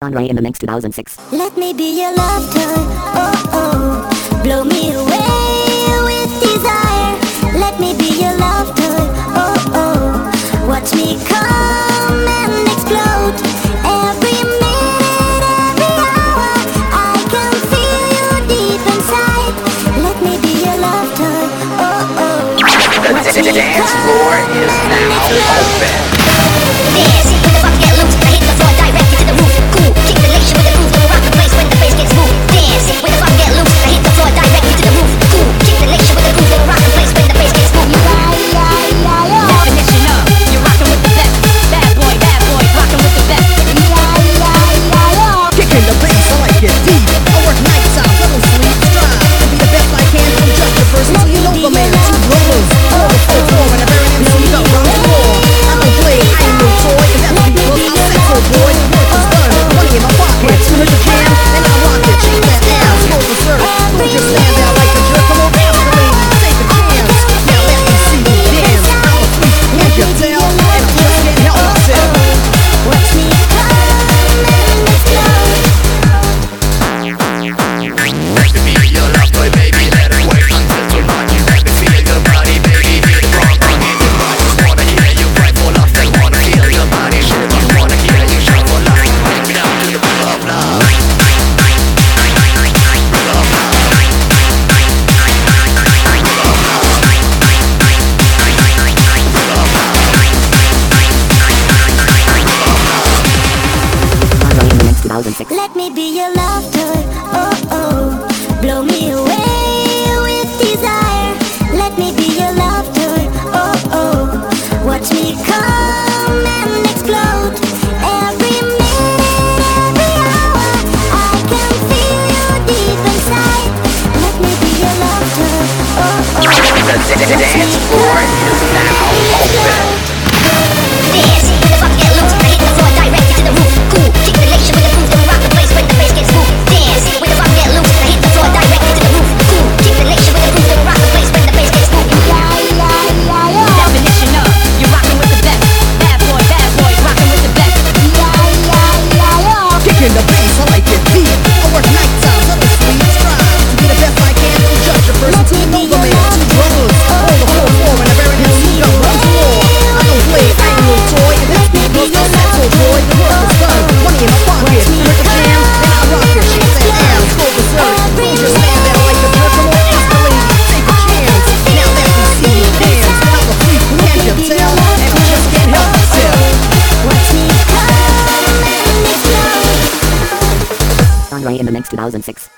Andre in the next 2006. Let me be your laughter, oh oh, blow me away with desire. Let me be your laughter, oh oh, watch me come and explode. Every minute, every hour, I can feel you deep inside. Let me be your laughter, oh oh. Watch the me dance floor is now open. This 2006. Let me be your love toy. Oh oh, blow me away with desire. Let me be your love toy. Oh oh, watch me come and explode. Every minute, every hour, I can feel you deep inside. Let me be your love toy. Oh oh, the dance floor is now open. Ray in the next 2006.